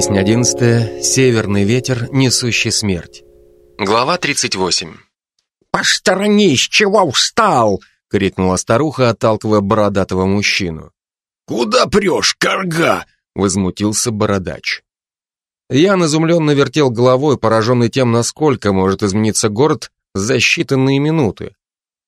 Песня одиннадцатая. Северный ветер, несущий смерть. Глава 38. «Посторонись, чего встал?» — крикнула старуха, отталкивая бородатого мужчину. «Куда прешь, корга?» — возмутился бородач. Ян изумленно вертел головой, пораженный тем, насколько может измениться город за считанные минуты.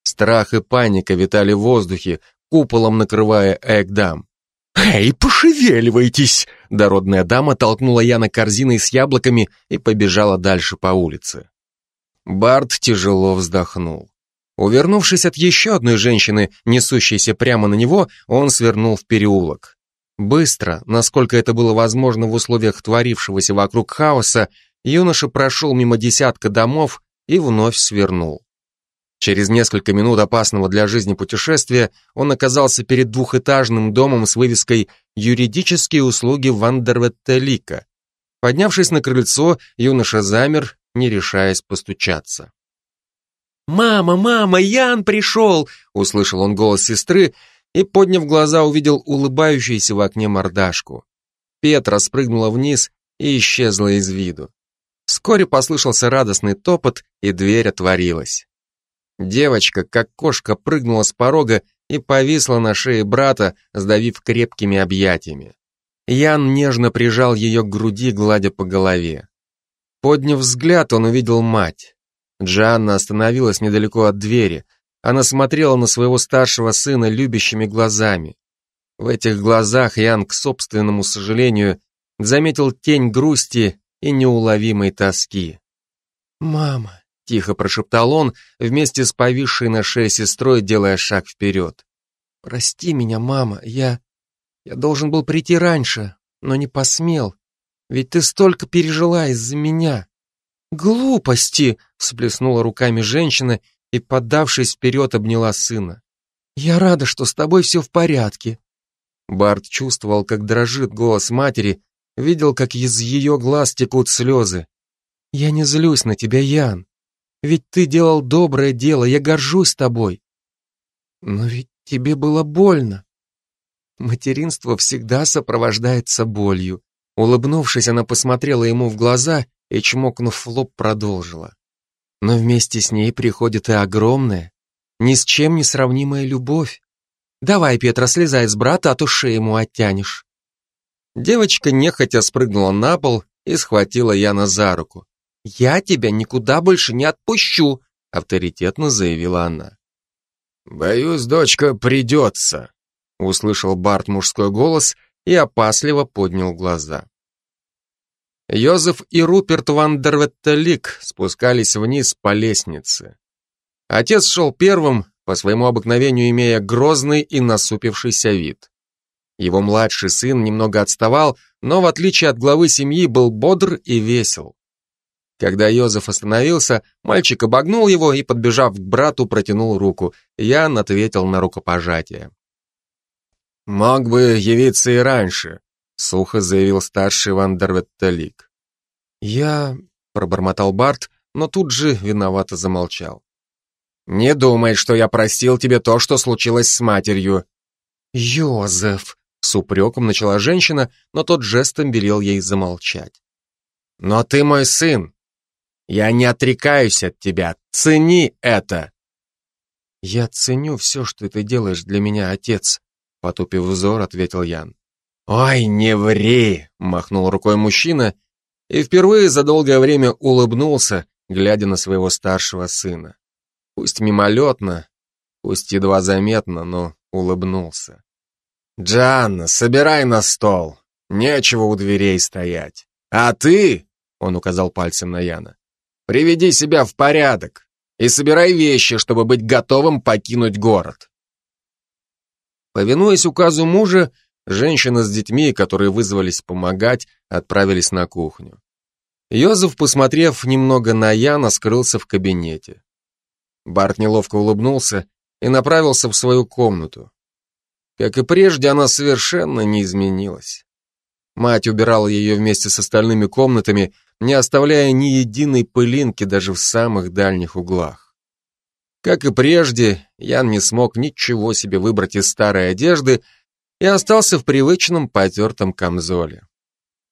Страх и паника витали в воздухе, куполом накрывая Экдам. «Эй, пошевеливайтесь!» Дородная дама толкнула Яна корзиной с яблоками и побежала дальше по улице. Барт тяжело вздохнул. Увернувшись от еще одной женщины, несущейся прямо на него, он свернул в переулок. Быстро, насколько это было возможно в условиях творившегося вокруг хаоса, юноша прошел мимо десятка домов и вновь свернул. Через несколько минут опасного для жизни путешествия он оказался перед двухэтажным домом с вывеской «Юридические услуги Вандерветтелика». Поднявшись на крыльцо, юноша замер, не решаясь постучаться. «Мама, мама, Ян пришел!» — услышал он голос сестры и, подняв глаза, увидел улыбающуюся в окне мордашку. Петра спрыгнула вниз и исчезла из виду. Вскоре послышался радостный топот, и дверь отворилась. Девочка, как кошка, прыгнула с порога и повисла на шее брата, сдавив крепкими объятиями. Ян нежно прижал ее к груди, гладя по голове. Подняв взгляд, он увидел мать. Джанна остановилась недалеко от двери. Она смотрела на своего старшего сына любящими глазами. В этих глазах Ян, к собственному сожалению, заметил тень грусти и неуловимой тоски. «Мама, Тихо прошептал он, вместе с повисшей на шее сестрой, делая шаг вперед. «Прости меня, мама, я... Я должен был прийти раньше, но не посмел. Ведь ты столько пережила из-за меня». «Глупости!» — всплеснула руками женщина и, поддавшись вперед, обняла сына. «Я рада, что с тобой все в порядке». Барт чувствовал, как дрожит голос матери, видел, как из ее глаз текут слезы. «Я не злюсь на тебя, Ян. Ведь ты делал доброе дело, я горжусь тобой. Но ведь тебе было больно. Материнство всегда сопровождается болью. Улыбнувшись, она посмотрела ему в глаза и, чмокнув в лоб, продолжила. Но вместе с ней приходит и огромная, ни с чем не сравнимая любовь. Давай, Петра, слезай с брата, а то шею ему оттянешь. Девочка нехотя спрыгнула на пол и схватила Яна за руку. «Я тебя никуда больше не отпущу», — авторитетно заявила она. «Боюсь, дочка, придется», — услышал Барт мужской голос и опасливо поднял глаза. Йозеф и Руперт ван Дерветтелик спускались вниз по лестнице. Отец шел первым, по своему обыкновению имея грозный и насупившийся вид. Его младший сын немного отставал, но в отличие от главы семьи был бодр и весел. Когда Йозеф остановился, мальчик обогнул его и, подбежав к брату, протянул руку. Ян ответил на рукопожатие. «Мог бы явиться и раньше», — сухо заявил старший Вандерветтелик. «Я...» — пробормотал Барт, но тут же виновато замолчал. «Не думай, что я простил тебе то, что случилось с матерью». «Йозеф!» — с упреком начала женщина, но тот жестом велел ей замолчать. «Но ты мой сын, я не отрекаюсь от тебя. Цени это!» «Я ценю все, что ты делаешь для меня, отец», — потупив взор, ответил Ян. «Ой, не ври!» — махнул рукой мужчина и впервые за долгое время улыбнулся, глядя на своего старшего сына. Пусть мимолетно, пусть едва заметно, но улыбнулся. «Джанна, собирай на стол. Нечего у дверей стоять. А ты, — он указал пальцем на Яна, Приведи себя в порядок и собирай вещи, чтобы быть готовым покинуть город. Повинуясь указу мужа, женщина с детьми, которые вызвались помогать, отправились на кухню. Йозеф, посмотрев немного на Яна, скрылся в кабинете. Барт неловко улыбнулся и направился в свою комнату. Как и прежде, она совершенно не изменилась. Мать убирала ее вместе с остальными комнатами, не оставляя ни единой пылинки даже в самых дальних углах. Как и прежде, Ян не смог ничего себе выбрать из старой одежды и остался в привычном потертом камзоле.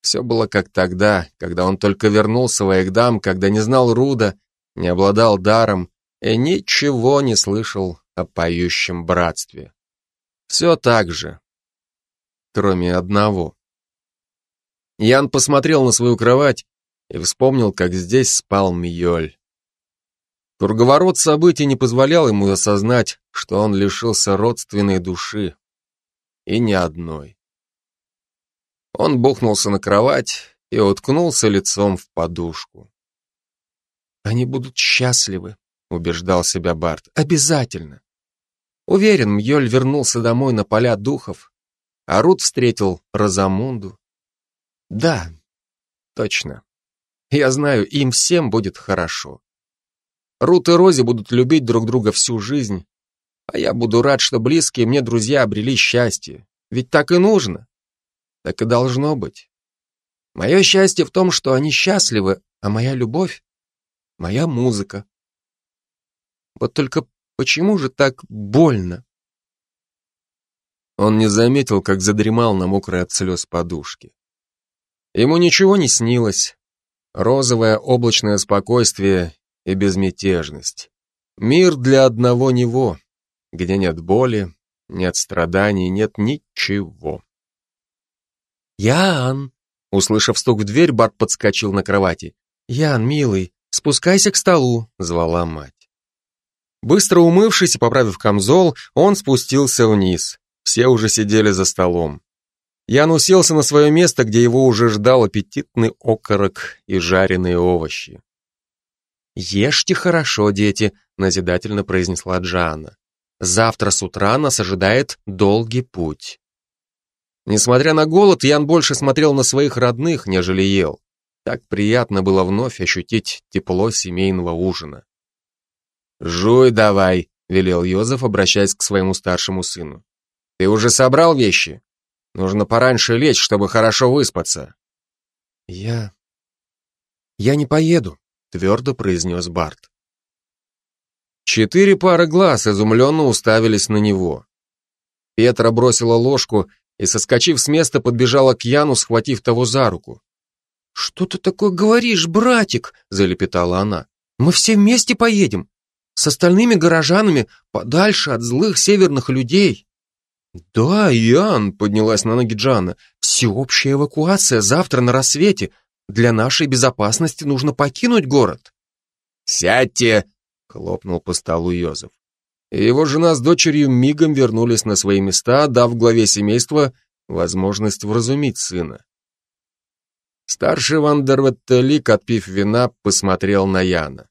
Все было как тогда, когда он только вернулся в Аэгдам, когда не знал Руда, не обладал даром и ничего не слышал о поющем братстве. Все так же, кроме одного. Ян посмотрел на свою кровать и вспомнил, как здесь спал Мьёль. Круговорот событий не позволял ему осознать, что он лишился родственной души. И ни одной. Он бухнулся на кровать и уткнулся лицом в подушку. «Они будут счастливы», — убеждал себя Барт. «Обязательно». Уверен, Мьёль вернулся домой на поля духов, а Рут встретил Розамунду. Да, точно. Я знаю, им всем будет хорошо. Рут и Рози будут любить друг друга всю жизнь, а я буду рад, что близкие мне друзья обрели счастье. Ведь так и нужно. Так и должно быть. Мое счастье в том, что они счастливы, а моя любовь — моя музыка. Вот только почему же так больно? Он не заметил, как задремал на мокрой от слез подушке. Ему ничего не снилось. Розовое облачное спокойствие и безмятежность. Мир для одного него, где нет боли, нет страданий, нет ничего. «Ян!» Услышав стук в дверь, Барт подскочил на кровати. «Ян, милый, спускайся к столу», — звала мать. Быстро умывшись и поправив камзол, он спустился вниз. Все уже сидели за столом. Ян уселся на свое место, где его уже ждал аппетитный окорок и жареные овощи. «Ешьте хорошо, дети», — назидательно произнесла Джана. «Завтра с утра нас ожидает долгий путь». Несмотря на голод, Ян больше смотрел на своих родных, нежели ел. Так приятно было вновь ощутить тепло семейного ужина. «Жуй давай», — велел Йозеф, обращаясь к своему старшему сыну. «Ты уже собрал вещи? Нужно пораньше лечь, чтобы хорошо выспаться». «Я... я не поеду», твердо произнес Барт. Четыре пары глаз изумленно уставились на него. Петра бросила ложку и, соскочив с места, подбежала к Яну, схватив того за руку. «Что ты такое говоришь, братик?» — залепетала она. «Мы все вместе поедем. С остальными горожанами, подальше от злых северных людей». «Да, Ян», — поднялась на ноги Джана, — «всеобщая эвакуация завтра на рассвете. Для нашей безопасности нужно покинуть город. Сядьте, хлопнул по столу Йозеф. Его жена с дочерью мигом вернулись на свои места, дав главе семейства возможность вразумить сына. Старший Вандерветтелик, отпив вина, посмотрел на Яна.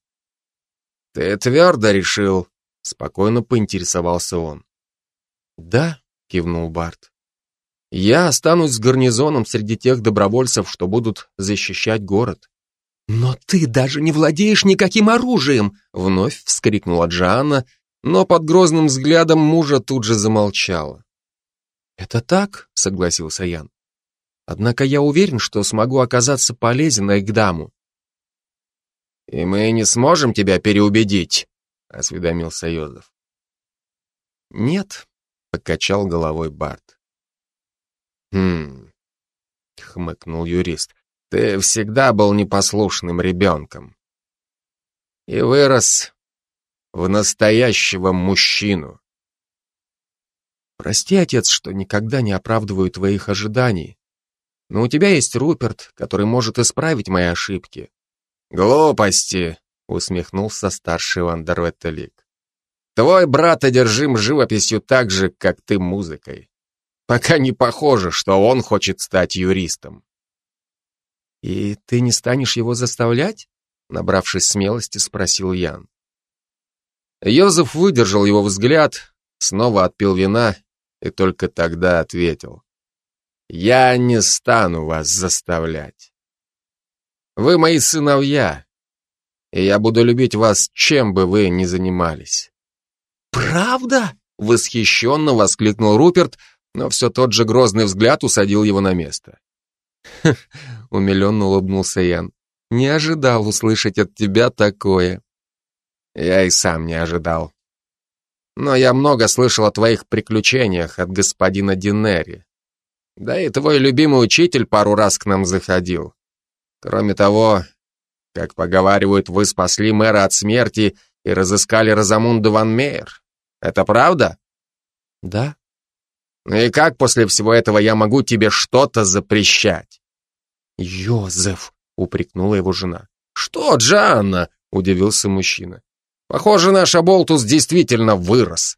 «Ты твердо решил?» — спокойно поинтересовался он. «Да», — кивнул Барт. Я останусь с гарнизоном среди тех добровольцев, что будут защищать город. Но ты даже не владеешь никаким оружием, вновь вскрикнула Джоанна, но под грозным взглядом мужа тут же замолчала. Это так, согласился Ян. Однако я уверен, что смогу оказаться полезен Экдаму. И мы не сможем тебя переубедить, осведомился Йозеф. Нет, покачал головой Барт. «Хм...» — хмыкнул юрист. «Ты всегда был непослушным ребенком. И вырос в настоящего мужчину. Прости, отец, что никогда не оправдываю твоих ожиданий. Но у тебя есть Руперт, который может исправить мои ошибки. Глупости, усмехнулся старший Вандерветтелик. Твой брат одержим живописью так же, как ты музыкой. Пока не похоже, что он хочет стать юристом. «И ты не станешь его заставлять?» Набравшись смелости, спросил Ян. Йозеф выдержал его взгляд, снова отпил вина и только тогда ответил. «Я не стану вас заставлять. Вы мои сыновья, и я буду любить вас, чем бы вы ни занимались». «Правда?» — восхищенно воскликнул Руперт, но все тот же грозный взгляд усадил его на место. умиленно улыбнулся Ян. «Не ожидал услышать от тебя такое». «Я и сам не ожидал. Но я много слышал о твоих приключениях от господина Динери. Да и твой любимый учитель пару раз к нам заходил. Кроме того, как поговаривают, вы спасли мэра от смерти и разыскали Розамунду Ван Мейер. Это правда? Да. Ну и как после всего этого я могу тебе что-то запрещать? Йозеф, упрекнула его жена. Что, Джанна? Удивился мужчина. Похоже, наш Аболтус действительно вырос.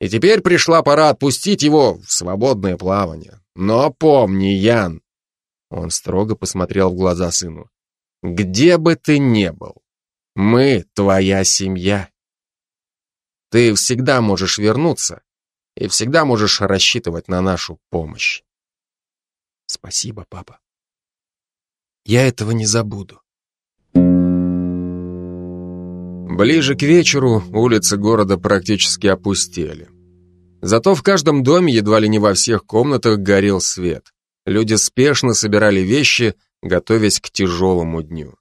И теперь пришла пора отпустить его в свободное плавание. Но помни, Ян, он строго посмотрел в глаза сыну, где бы ты ни был, мы твоя семья. Ты всегда можешь вернуться и всегда можешь рассчитывать на нашу помощь. Спасибо, папа. Я этого не забуду. Ближе к вечеру улицы города практически опустели. Зато в каждом доме, едва ли не во всех комнатах, горел свет. Люди спешно собирали вещи, готовясь к тяжелому дню.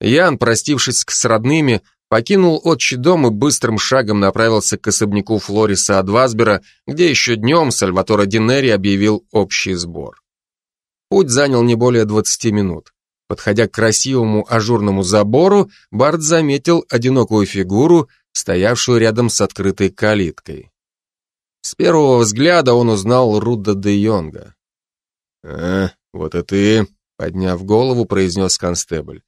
Ян, простившись с родными, покинул отчий дом и быстрым шагом направился к особняку Флориса Адвасбера, где еще днем Сальваторо Динери объявил общий сбор. Путь занял не более 20 минут. Подходя к красивому ажурному забору, Барт заметил одинокую фигуру, стоявшую рядом с открытой калиткой. С первого взгляда он узнал Руда де Йонга. «А, вот и ты», — подняв голову, произнес констебль.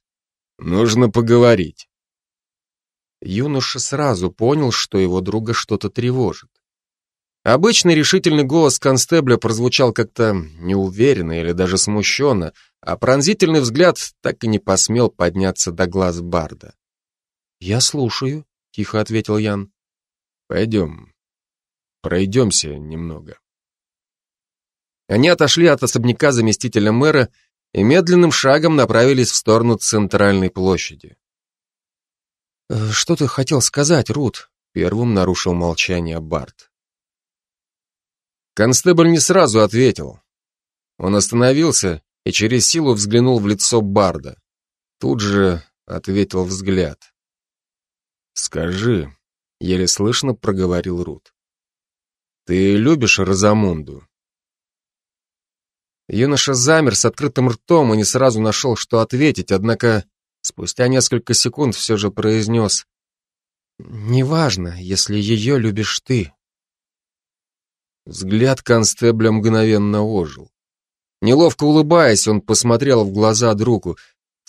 «Нужно поговорить». Юноша сразу понял, что его друга что-то тревожит. Обычный решительный голос констебля прозвучал как-то неуверенно или даже смущенно, а пронзительный взгляд так и не посмел подняться до глаз Барда. «Я слушаю», — тихо ответил Ян. «Пойдем, пройдемся немного». Они отошли от особняка заместителя мэра и медленным шагом направились в сторону центральной площади. «Э, «Что ты хотел сказать, Рут?» — первым нарушил молчание Барт. Констебль не сразу ответил. Он остановился и через силу взглянул в лицо Барда. Тут же ответил взгляд. «Скажи», — еле слышно проговорил Рут. «Ты любишь Розамунду?» Юноша замер с открытым ртом и не сразу нашел, что ответить, однако спустя несколько секунд все же произнес «Неважно, если ее любишь ты». Взгляд констебля мгновенно ожил. Неловко улыбаясь, он посмотрел в глаза другу.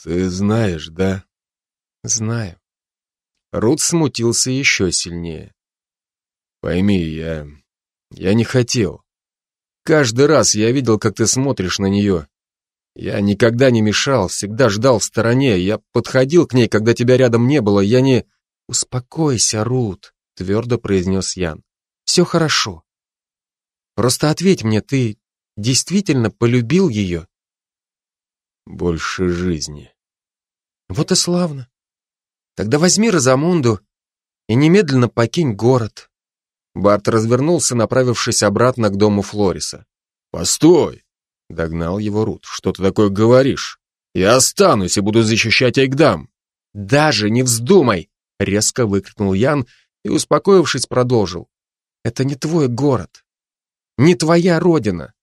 «Ты знаешь, да?» «Знаю». Рут смутился еще сильнее. «Пойми, я... я не хотел. Каждый раз я видел, как ты смотришь на нее. Я никогда не мешал, всегда ждал в стороне. Я подходил к ней, когда тебя рядом не было. Я не... Успокойся, Рут, твердо произнес Ян. Все хорошо. Просто ответь мне, ты действительно полюбил ее? Больше жизни. Вот и славно. Тогда возьми Розамунду и немедленно покинь город. Барт развернулся, направившись обратно к дому Флориса. «Постой!» — догнал его Рут. «Что ты такое говоришь? Я останусь и буду защищать Айгдам!» «Даже не вздумай!» — резко выкрикнул Ян и, успокоившись, продолжил. «Это не твой город, не твоя родина.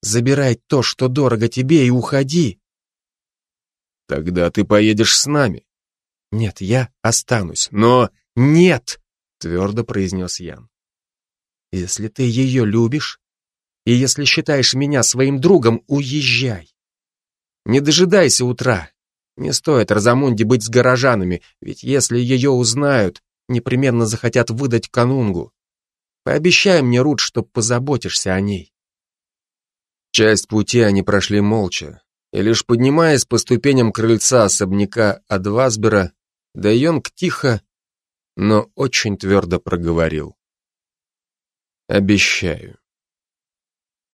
Забирай то, что дорого тебе, и уходи!» «Тогда ты поедешь с нами». «Нет, я останусь». «Но...» «Нет!» — твердо произнес Ян. Если ты ее любишь, и если считаешь меня своим другом, уезжай. Не дожидайся утра. Не стоит Розамунде быть с горожанами, ведь если ее узнают, непременно захотят выдать канунгу. Пообещай мне, Рут, что позаботишься о ней. Часть пути они прошли молча, и лишь поднимаясь по ступеням крыльца особняка Адвасбера, Дайонг тихо, но очень твердо проговорил. Обещаю.